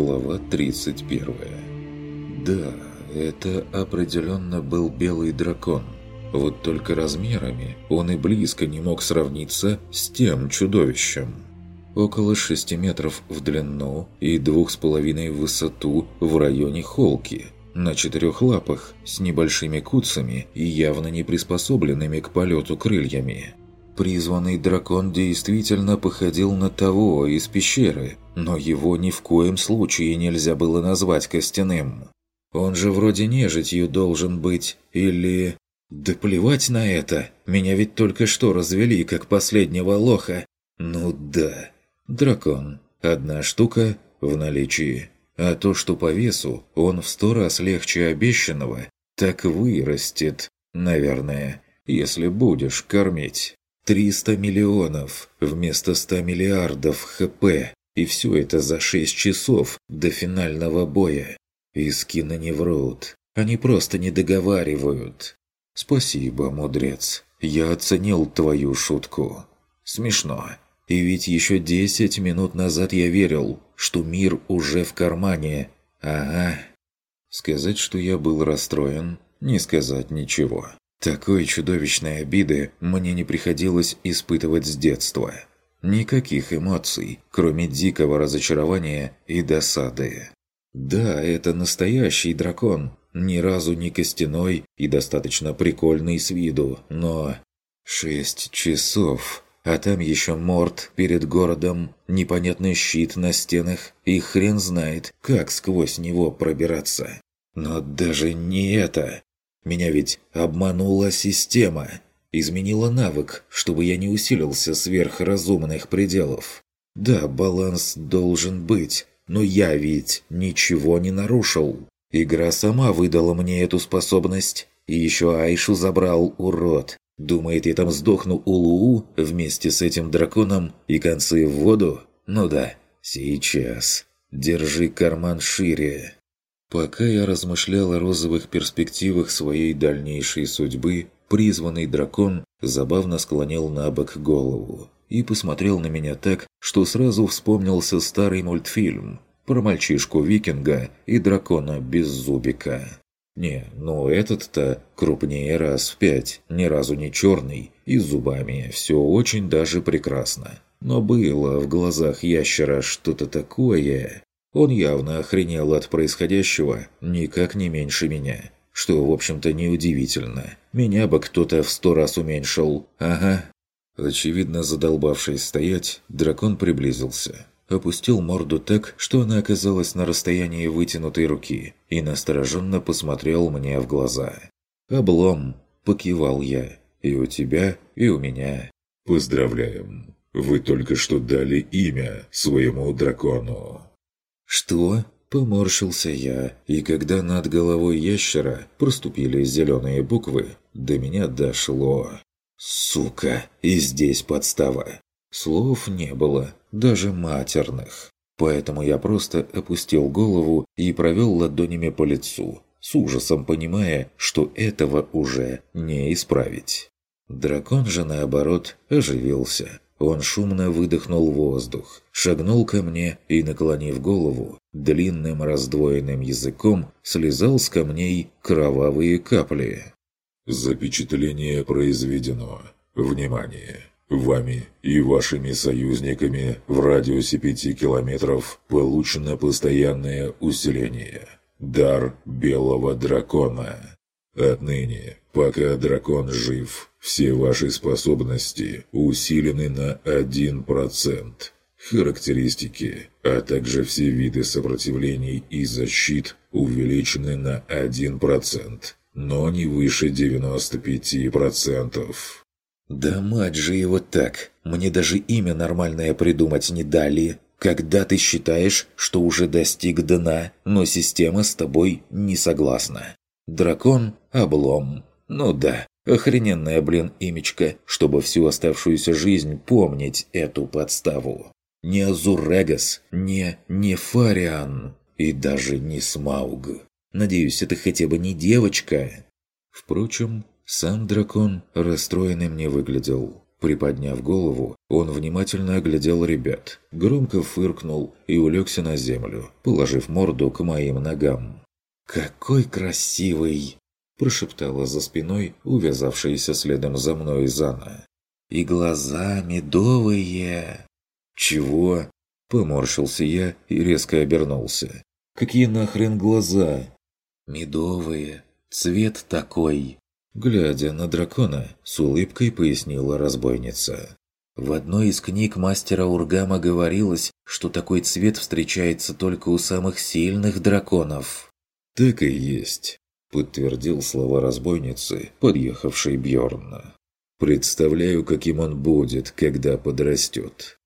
Глава 31 Да, это определенно был белый дракон. Вот только размерами он и близко не мог сравниться с тем чудовищем. Около 6 метров в длину и двух с половиной в высоту в районе холки. На четырех лапах, с небольшими куцами и явно не приспособленными к полету крыльями. Призванный дракон действительно походил на того из пещеры, но его ни в коем случае нельзя было назвать костяным. Он же вроде нежитью должен быть, или... Да плевать на это, меня ведь только что развели, как последнего лоха. Ну да. Дракон. Одна штука в наличии. А то, что по весу он в сто раз легче обещанного, так вырастет, наверное, если будешь кормить. 300 миллионов вместо 100 миллиардов ХП. И все это за 6 часов до финального боя. Искины не врут. Они просто не договаривают. Спасибо, мудрец. Я оценил твою шутку. Смешно. И ведь еще 10 минут назад я верил, что мир уже в кармане. Ага. Сказать, что я был расстроен, не сказать ничего. Такой чудовищной обиды мне не приходилось испытывать с детства. Никаких эмоций, кроме дикого разочарования и досады. Да, это настоящий дракон, ни разу не костяной и достаточно прикольный с виду, но... Шесть часов, а там еще морд перед городом, непонятный щит на стенах, и хрен знает, как сквозь него пробираться. Но даже не это. Меня ведь обманула система. Изменила навык, чтобы я не усилился сверх разумных пределов. Да, баланс должен быть, но я ведь ничего не нарушил. Игра сама выдала мне эту способность. И еще Айшу забрал, урод. Думает, я там сдохну у Луу вместе с этим драконом и концы в воду? Ну да, сейчас. Держи карман шире. Пока я размышлял о розовых перспективах своей дальнейшей судьбы, призванный дракон забавно склонил на бок голову и посмотрел на меня так, что сразу вспомнился старый мультфильм про мальчишку-викинга и дракона без зубика. Не, ну этот-то крупнее раз в пять, ни разу не черный, и зубами все очень даже прекрасно. Но было в глазах ящера что-то такое, он явно охренел от происходящего, никак не меньше меня. Что, в общем-то, неудивительно. Меня бы кто-то в сто раз уменьшил. Ага. Очевидно, задолбавшись стоять, дракон приблизился. Опустил морду так, что она оказалась на расстоянии вытянутой руки, и настороженно посмотрел мне в глаза. «Облом!» – покивал я. «И у тебя, и у меня». «Поздравляем! Вы только что дали имя своему дракону». «Что?» – поморщился я, и когда над головой ящера проступили зеленые буквы, до меня дошло. «Сука! И здесь подстава!» Слов не было, даже матерных. Поэтому я просто опустил голову и провел ладонями по лицу, с ужасом понимая, что этого уже не исправить. Дракон же, наоборот, оживился, он шумно выдохнул воздух, шагнул ко мне и, наклонив голову, длинным раздвоенным языком слезал с камней кровавые капли. «Запечатление произведено. Внимание! Вами и вашими союзниками в радиусе пяти километров получено постоянное усиление. Дар Белого Дракона. Отныне, пока дракон жив, все ваши способности усилены на 1%. Характеристики, а также все виды сопротивлений и защит увеличены на 1%, но не выше 95%. «Да мать же его так! Мне даже имя нормальное придумать не дали!» Когда ты считаешь, что уже достиг дна, но система с тобой не согласна. Дракон – облом. Ну да, Охрененная, блин, имечко, чтобы всю оставшуюся жизнь помнить эту подставу. Не Азурегас, не Нефариан и даже не Смауг. Надеюсь, это хотя бы не девочка. Впрочем, сам дракон расстроенным не выглядел. Приподняв голову, он внимательно оглядел ребят, громко фыркнул и улегся на землю, положив морду к моим ногам. «Какой красивый!» – прошептала за спиной увязавшаяся следом за мной Зана. «И глаза медовые!» «Чего?» – поморщился я и резко обернулся. «Какие нахрен глаза?» «Медовые. Цвет такой!» Глядя на дракона, с улыбкой пояснила разбойница. В одной из книг мастера Ургама говорилось, что такой цвет встречается только у самых сильных драконов. «Так и есть», – подтвердил слова разбойницы, подъехавшей Бьорна. «Представляю, каким он будет, когда подрастет».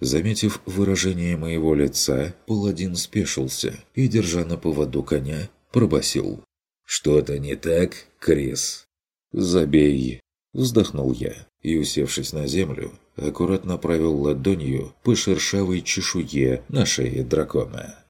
Заметив выражение моего лица, паладин спешился и, держа на поводу коня, пробасил: «Что-то не так, Крис?» «Забей!» – вздохнул я и, усевшись на землю, аккуратно провел ладонью по шершавой чешуе на шее дракона.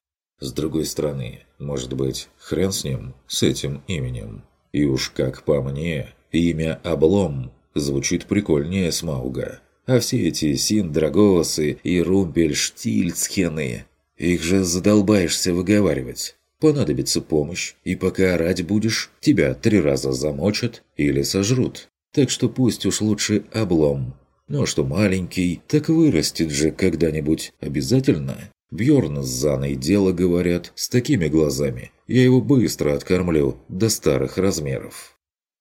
С другой стороны, может быть, хрен с ним, с этим именем. И уж как по мне, имя Облом звучит прикольнее Смауга. А все эти Синдрагосы и Румпельштильцхены, их же задолбаешься выговаривать понадобится помощь, и пока орать будешь, тебя три раза замочат или сожрут. Так что пусть уж лучше облом. Но что маленький, так вырастет же когда-нибудь обязательно. Бьорн с Заной дело говорят, с такими глазами. Я его быстро откормлю до старых размеров.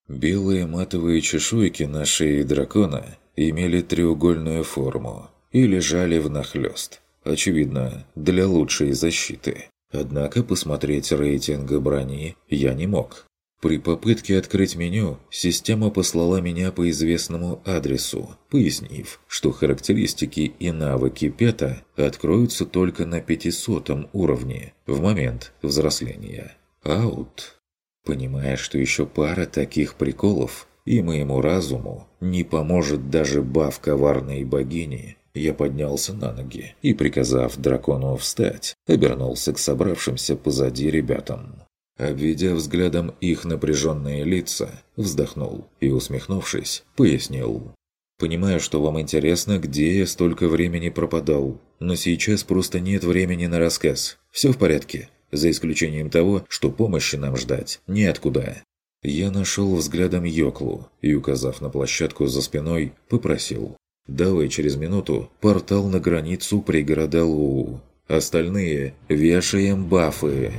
Белые матовые чешуйки на шее дракона имели треугольную форму и лежали внахлёст. Очевидно, для лучшей защиты. Однако посмотреть рейтинг брони я не мог. При попытке открыть меню, система послала меня по известному адресу, пояснив, что характеристики и навыки Пета откроются только на 500 уровне в момент взросления. Аут. Понимая, что еще пара таких приколов, и моему разуму не поможет даже баф коварной богини, я поднялся на ноги и, приказав дракону встать, обернулся к собравшимся позади ребятам. Обведя взглядом их напряженные лица, вздохнул и, усмехнувшись, пояснил. «Понимаю, что вам интересно, где я столько времени пропадал, но сейчас просто нет времени на рассказ. Все в порядке, за исключением того, что помощи нам ждать неоткуда». Я нашел взглядом Йоклу и, указав на площадку за спиной, попросил. Давай через минуту портал на границу пригорода Луу. Остальные вешаем бафы.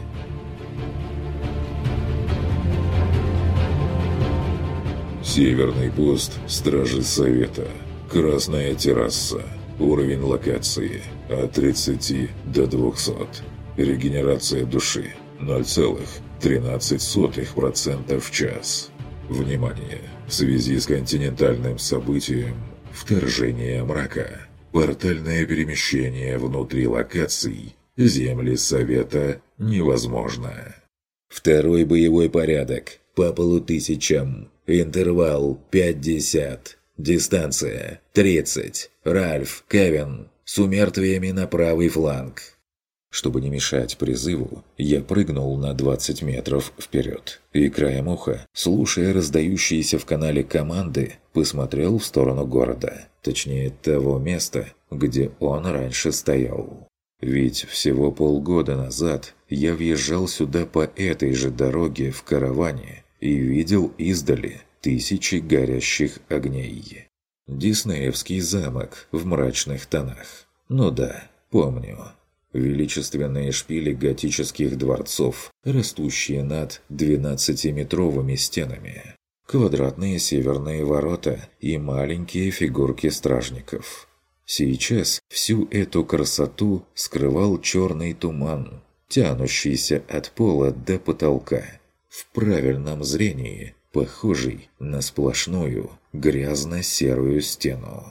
Северный пост Стражи Совета. Красная терраса. Уровень локации от 30 до 200. Регенерация души 0,13% в час. Внимание! В связи с континентальным событием Вторжение мрака. Портальное перемещение внутри локаций. Земли Совета невозможно. Второй боевой порядок. По полутысячам. Интервал 50. Дистанция 30. Ральф, Кевин. С умертвиями на правый фланг. Чтобы не мешать призыву, я прыгнул на 20 метров вперед и краем уха, слушая раздающиеся в канале команды, посмотрел в сторону города, точнее того места, где он раньше стоял. Ведь всего полгода назад я въезжал сюда по этой же дороге в караване и видел издали тысячи горящих огней. Диснеевский замок в мрачных тонах. Ну да, помню. Величественные шпили готических дворцов, растущие над 12-метровыми стенами. Квадратные северные ворота и маленькие фигурки стражников. Сейчас всю эту красоту скрывал черный туман, тянущийся от пола до потолка. В правильном зрении похожий на сплошную грязно-серую стену.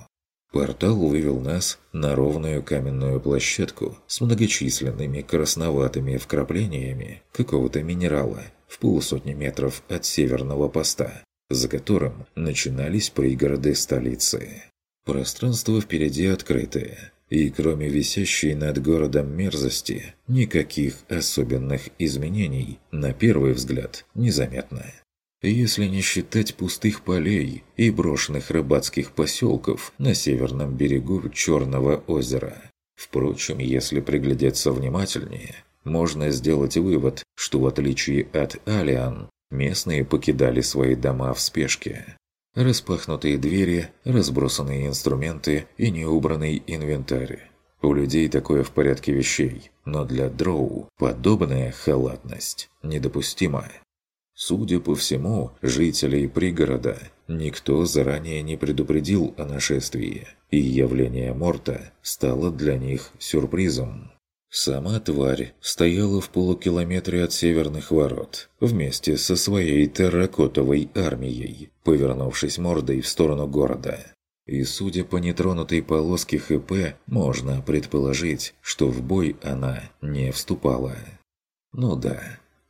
Портал вывел нас на ровную каменную площадку с многочисленными красноватыми вкраплениями какого-то минерала в полусотни метров от северного поста, за которым начинались пригороды столицы. Пространство впереди открытое, и кроме висящей над городом мерзости, никаких особенных изменений, на первый взгляд, незаметно. если не считать пустых полей и брошенных рыбацких поселков на северном берегу Черного озера. Впрочем, если приглядеться внимательнее, можно сделать вывод, что в отличие от Алиан, местные покидали свои дома в спешке. Распахнутые двери, разбросанные инструменты и неубранный инвентарь. У людей такое в порядке вещей, но для дроу подобная халатность недопустима. Судя по всему, жителей пригорода никто заранее не предупредил о нашествии, и явление Морта стало для них сюрпризом. Сама тварь стояла в полукилометре от северных ворот, вместе со своей терракотовой армией, повернувшись мордой в сторону города. И судя по нетронутой полоске ХП, можно предположить, что в бой она не вступала. Ну да,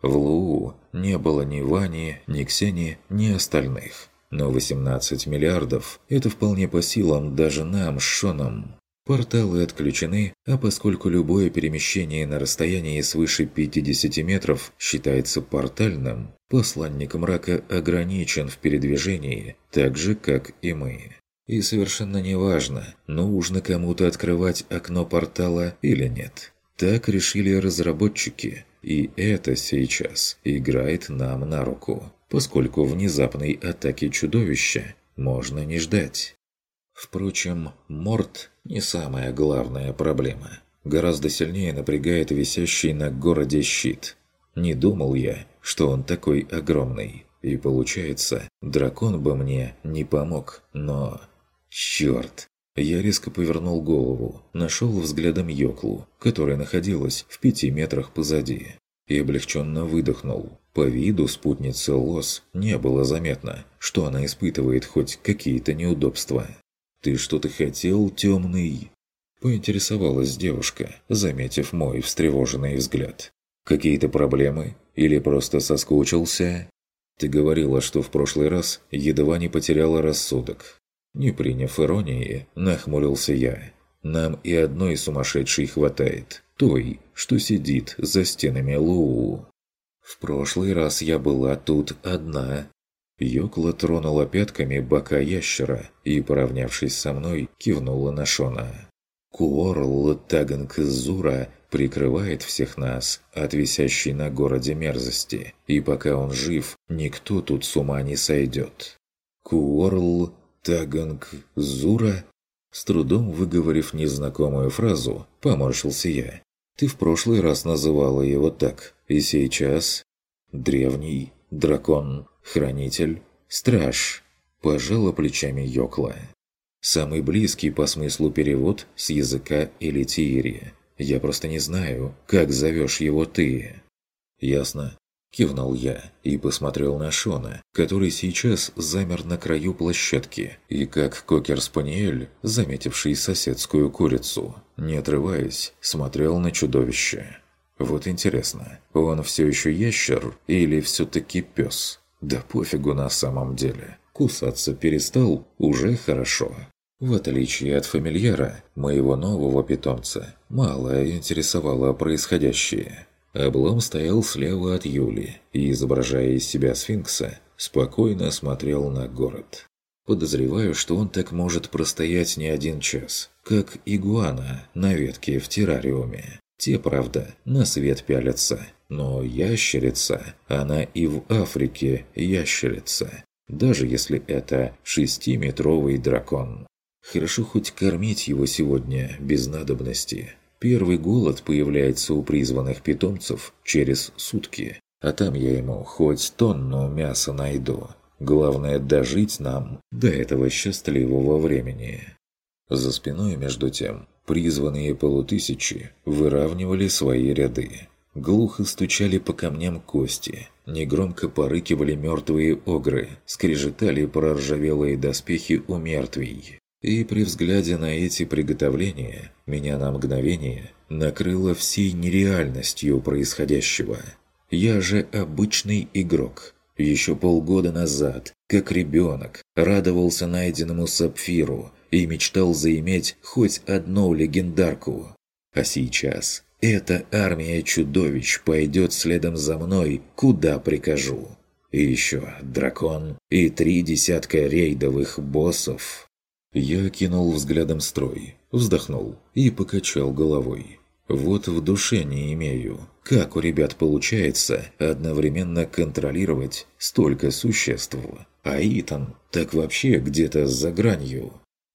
в Луу не было ни Вани, ни Ксении, ни остальных. Но 18 миллиардов – это вполне по силам даже нам с Шоном. Порталы отключены, а поскольку любое перемещение на расстоянии свыше 50 метров считается портальным, посланник мрака ограничен в передвижении, так же, как и мы. И совершенно неважно, нужно кому-то открывать окно портала или нет. Так решили разработчики, и это сейчас играет нам на руку, поскольку внезапной атаки чудовища можно не ждать. Впрочем, Морт не самая главная проблема. Гораздо сильнее напрягает висящий на городе щит. Не думал я, что он такой огромный. И получается, дракон бы мне не помог, но... Черт! Я резко повернул голову, нашел взглядом Йоклу, которая находилась в пяти метрах позади, и облегченно выдохнул. По виду спутницы Лос не было заметно, что она испытывает хоть какие-то неудобства. «Ты что-то хотел, темный?» Поинтересовалась девушка, заметив мой встревоженный взгляд. «Какие-то проблемы? Или просто соскучился?» «Ты говорила, что в прошлый раз едва не потеряла рассудок. Не приняв иронии, нахмурился я. Нам и одной сумасшедшей хватает. Той, что сидит за стенами Луу. В прошлый раз я была тут одна. Йокла тронула пятками бока ящера и, поравнявшись со мной, кивнула на Шона. Куорл Таганг Зура прикрывает всех нас от висящей на городе мерзости, и пока он жив, никто тут с ума не сойдет. Куорл Таганг Зура?» С трудом выговорив незнакомую фразу, поморщился я. «Ты в прошлый раз называла его так, и сейчас...» «Древний, дракон, хранитель, страж», – пожала плечами Йокла. «Самый близкий по смыслу перевод с языка Элитиири. Я просто не знаю, как зовешь его ты». «Ясно. Кивнул я и посмотрел на Шона, который сейчас замер на краю площадки, и как кокер-спаниель, заметивший соседскую курицу, не отрываясь, смотрел на чудовище. Вот интересно, он все еще ящер или все-таки пес? Да пофигу на самом деле. Кусаться перестал уже хорошо. В отличие от фамильяра, моего нового питомца, мало интересовало происходящее. Облом стоял слева от Юли и, изображая из себя сфинкса, спокойно смотрел на город. Подозреваю, что он так может простоять не один час, как игуана на ветке в террариуме. Те, правда, на свет пялятся, но ящерица, она и в Африке ящерица, даже если это шестиметровый дракон. Хорошо хоть кормить его сегодня без надобности. Первый голод появляется у призванных питомцев через сутки, а там я ему хоть тонну мяса найду. Главное дожить нам до этого счастливого времени. За спиной, между тем, призванные полутысячи выравнивали свои ряды. Глухо стучали по камням кости, негромко порыкивали мертвые огры, скрежетали проржавелые доспехи у мертвей. И при взгляде на эти приготовления меня на мгновение накрыло всей нереальностью происходящего. Я же обычный игрок. Еще полгода назад, как ребенок, радовался найденному сапфиру и мечтал заиметь хоть одну легендарку. А сейчас эта армия чудовищ пойдет следом за мной, куда прикажу. И еще дракон и три десятка рейдовых боссов. Я кинул взглядом строй, вздохнул и покачал головой. Вот в душе не имею, как у ребят получается одновременно контролировать столько существ. А Итан так вообще где-то за гранью.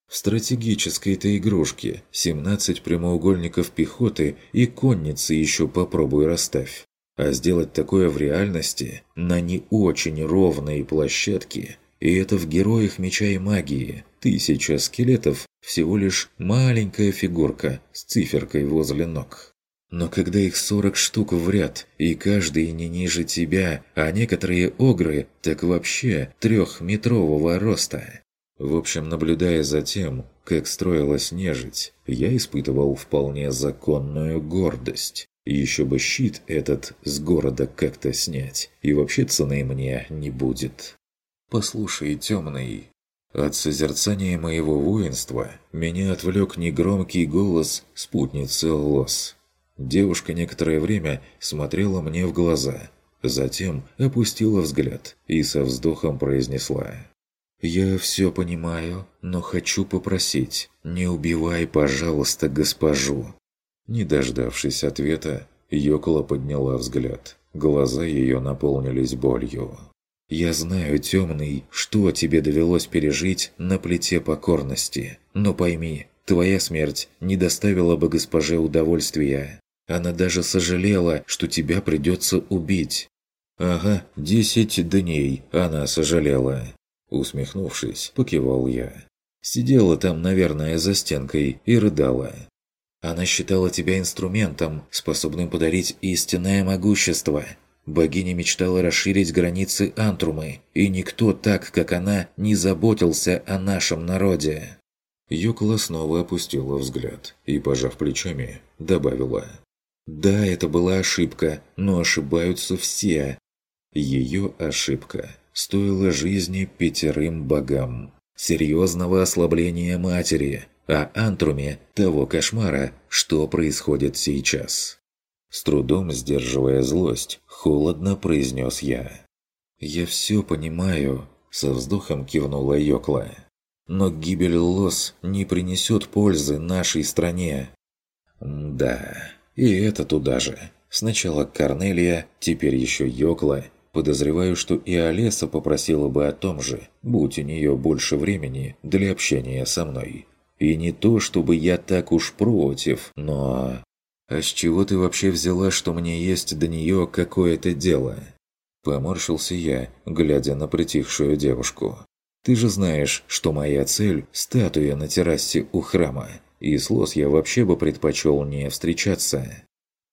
В стратегической-то игрушке 17 прямоугольников пехоты и конницы еще попробуй расставь. А сделать такое в реальности на не очень ровной площадке, и это в героях меча и магии, тысяча скелетов всего лишь маленькая фигурка с циферкой возле ног. Но когда их 40 штук в ряд, и каждый не ниже тебя, а некоторые огры так вообще трехметрового роста. В общем, наблюдая за тем, как строилась нежить, я испытывал вполне законную гордость. Еще бы щит этот с города как-то снять, и вообще цены мне не будет. «Послушай, темный, от созерцания моего воинства меня отвлек негромкий голос спутницы Лос. Девушка некоторое время смотрела мне в глаза, затем опустила взгляд и со вздохом произнесла. «Я все понимаю, но хочу попросить, не убивай, пожалуйста, госпожу». Не дождавшись ответа, Йокола подняла взгляд. Глаза ее наполнились болью. «Я знаю, темный, что тебе довелось пережить на плите покорности. Но пойми, твоя смерть не доставила бы госпоже удовольствия. Она даже сожалела, что тебя придется убить». «Ага, десять дней она сожалела». Усмехнувшись, покивал я. Сидела там, наверное, за стенкой и рыдала. Она считала тебя инструментом, способным подарить истинное могущество. Богиня мечтала расширить границы Антрумы, и никто так, как она, не заботился о нашем народе. Юкла снова опустила взгляд и, пожав плечами, добавила. «Да, это была ошибка, но ошибаются все. Ее ошибка стоила жизни пятерым богам, серьезного ослабления матери, а Антруме того кошмара, что происходит сейчас». С трудом сдерживая злость, холодно произнес я. «Я все понимаю», – со вздохом кивнула Йокла. «Но гибель Лос не принесет пользы нашей стране». «Да, и это туда же. Сначала Корнелия, теперь еще Йокла. Подозреваю, что и Олеса попросила бы о том же, будь у нее больше времени для общения со мной. И не то, чтобы я так уж против, но... «А с чего ты вообще взяла, что мне есть до нее какое-то дело?» Поморщился я, глядя на притихшую девушку. «Ты же знаешь, что моя цель – статуя на террасе у храма, и с Лос я вообще бы предпочел не встречаться».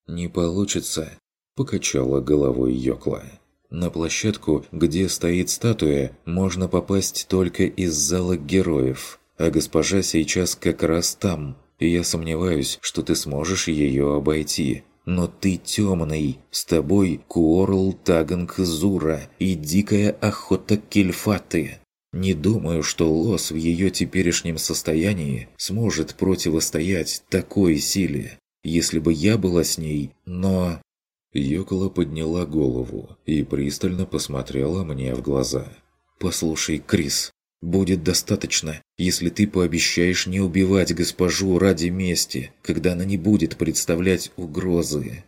«Не получится», – покачала головой Йокла. «На площадку, где стоит статуя, можно попасть только из зала героев, а госпожа сейчас как раз там, и я сомневаюсь, что ты сможешь ее обойти. Но ты темный, с тобой Куорл Таганг Зура и дикая охота Кельфаты. Не думаю, что Лос в ее теперешнем состоянии сможет противостоять такой силе, если бы я была с ней, но...» Йокола подняла голову и пристально посмотрела мне в глаза. «Послушай, Крис, Будет достаточно, если ты пообещаешь не убивать госпожу ради мести, когда она не будет представлять угрозы».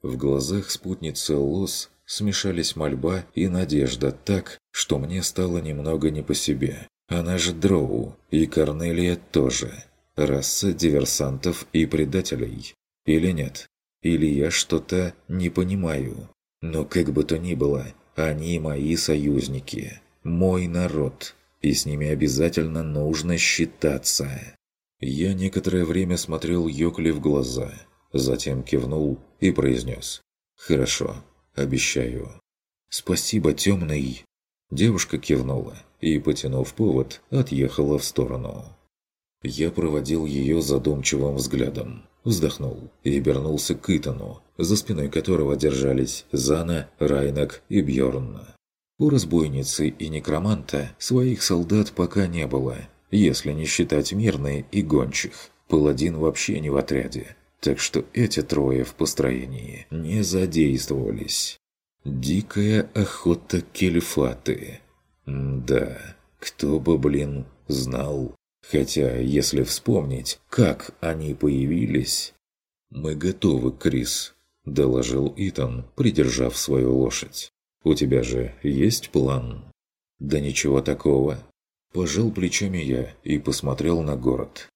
В глазах спутницы Лос смешались мольба и надежда так, что мне стало немного не по себе. Она же Дроу, и Корнелия тоже. Раса диверсантов и предателей. Или нет? Или я что-то не понимаю? Но как бы то ни было, они мои союзники. Мой народ и с ними обязательно нужно считаться. Я некоторое время смотрел Йокли в глаза, затем кивнул и произнес «Хорошо, обещаю». «Спасибо, темный!» Девушка кивнула и, потянув повод, отъехала в сторону. Я проводил ее задумчивым взглядом, вздохнул и обернулся к Итану, за спиной которого держались Зана, Райнак и Бьорн. У разбойницы и некроманта своих солдат пока не было, если не считать мирные и гончих. Паладин вообще не в отряде, так что эти трое в построении не задействовались. Дикая охота кельфаты. Да, кто бы, блин, знал. Хотя, если вспомнить, как они появились... «Мы готовы, Крис», – доложил Итан, придержав свою лошадь. «У тебя же есть план?» «Да ничего такого». Пожал плечами я и посмотрел на город.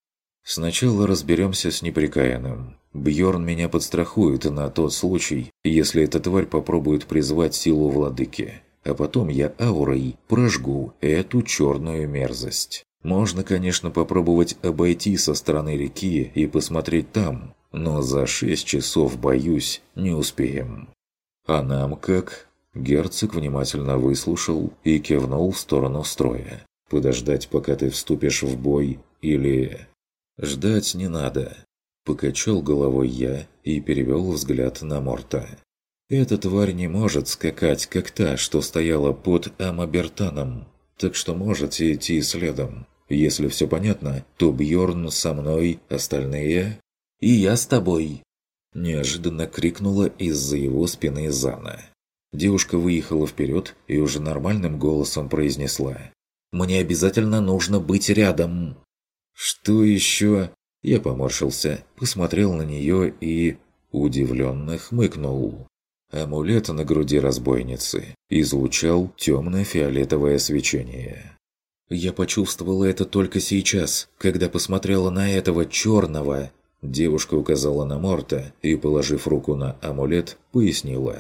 «Сначала разберемся с неприкаянным. Бьорн меня подстрахует на тот случай, если эта тварь попробует призвать силу владыки. А потом я аурой прожгу эту черную мерзость. Можно, конечно, попробовать обойти со стороны реки и посмотреть там, но за шесть часов, боюсь, не успеем. А нам как? Герцог внимательно выслушал и кивнул в сторону строя. Подождать, пока ты вступишь в бой, или... Ждать не надо. Покачал головой я и перевел взгляд на Морта. Эта тварь не может скакать, как та, что стояла под Амабертаном, так что можете идти следом. Если все понятно, то Бьорн со мной, остальные «И я с тобой!» Неожиданно крикнула из-за его спины Зана. Девушка выехала вперед и уже нормальным голосом произнесла. «Мне обязательно нужно быть рядом!» «Что еще?» Я поморщился, посмотрел на нее и... удивленно хмыкнул. Амулет на груди разбойницы излучал темно-фиолетовое свечение. Я почувствовала это только сейчас, когда посмотрела на этого черного, Девушка указала на Морта и, положив руку на амулет, пояснила.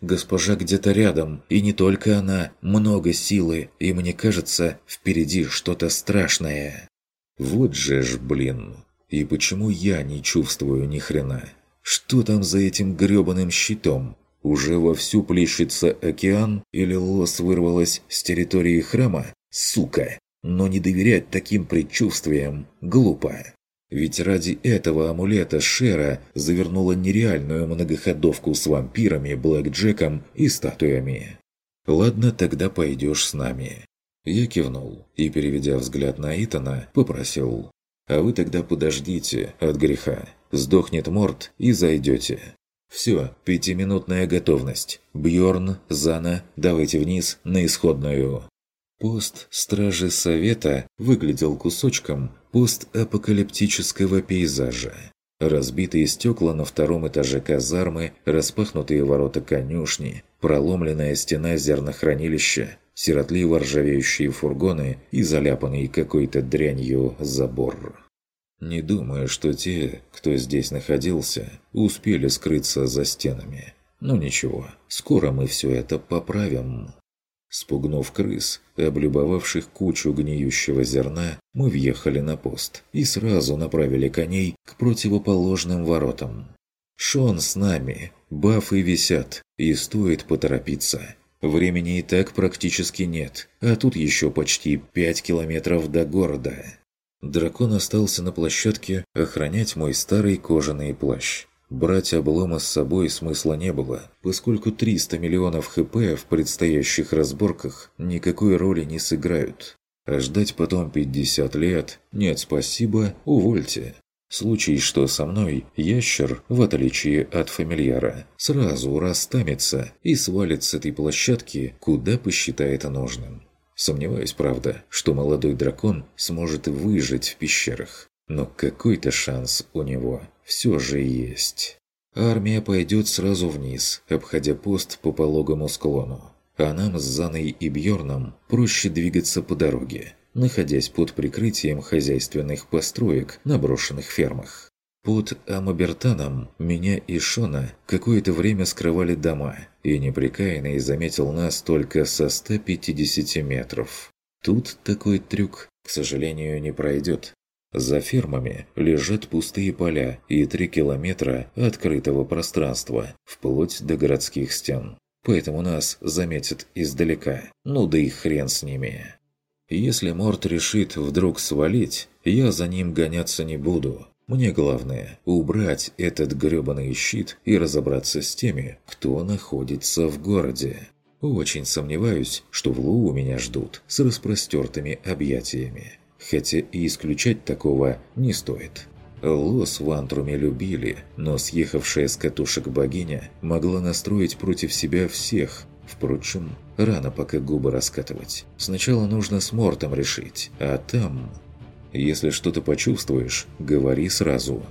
«Госпожа где-то рядом, и не только она, много силы, и мне кажется, впереди что-то страшное». «Вот же ж, блин! И почему я не чувствую ни хрена? Что там за этим грёбаным щитом? Уже вовсю плещется океан или лос вырвалась с территории храма? Сука! Но не доверять таким предчувствиям глупо». Ведь ради этого амулета Шера завернула нереальную многоходовку с вампирами, блэкджеком и статуями. «Ладно, тогда пойдешь с нами». Я кивнул и, переведя взгляд на Итана, попросил. «А вы тогда подождите от греха. Сдохнет морд и зайдете». «Все, пятиминутная готовность. Бьорн, Зана, давайте вниз на исходную». Пост Стражи Совета выглядел кусочком постапокалиптического пейзажа. Разбитые стекла на втором этаже казармы, распахнутые ворота конюшни, проломленная стена зернохранилища, сиротливо ржавеющие фургоны и заляпанный какой-то дрянью забор. Не думаю, что те, кто здесь находился, успели скрыться за стенами. Но ничего, скоро мы все это поправим. Спугнув крыс, облюбовавших кучу гниющего зерна, мы въехали на пост и сразу направили коней к противоположным воротам. «Шон с нами, бафы висят, и стоит поторопиться. Времени и так практически нет, а тут еще почти пять километров до города». Дракон остался на площадке охранять мой старый кожаный плащ. Брать облома с собой смысла не было, поскольку 300 миллионов хп в предстоящих разборках никакой роли не сыграют. А ждать потом 50 лет «нет, спасибо, увольте». Случай, что со мной ящер, в отличие от фамильяра, сразу растамится и свалит с этой площадки, куда посчитает нужным. Сомневаюсь, правда, что молодой дракон сможет выжить в пещерах. Но какой-то шанс у него все же есть. Армия пойдет сразу вниз, обходя пост по пологому склону. А нам с Заной и Бьорном проще двигаться по дороге, находясь под прикрытием хозяйственных построек на брошенных фермах. Под Амабертаном меня и Шона какое-то время скрывали дома, и неприкаянный заметил нас только со 150 метров. Тут такой трюк, к сожалению, не пройдет, за фермами лежат пустые поля и три километра открытого пространства, вплоть до городских стен. Поэтому нас заметят издалека. Ну да и хрен с ними. Если Морт решит вдруг свалить, я за ним гоняться не буду. Мне главное – убрать этот грёбаный щит и разобраться с теми, кто находится в городе. Очень сомневаюсь, что в Лу меня ждут с распростертыми объятиями хотя и исключать такого не стоит. Лос в Антруме любили, но съехавшая с катушек богиня могла настроить против себя всех. Впрочем, рано пока губы раскатывать. Сначала нужно с Мортом решить, а там... Если что-то почувствуешь, говори сразу.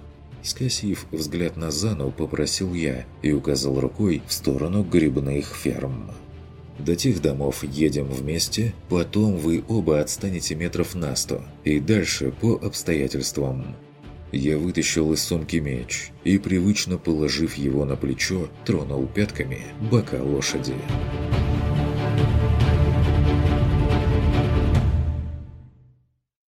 Скосив взгляд на Зану, попросил я и указал рукой в сторону грибных ферм. До тех домов едем вместе, потом вы оба отстанете метров на сто, и дальше по обстоятельствам. Я вытащил из сумки меч и, привычно положив его на плечо, тронул пятками бока лошади.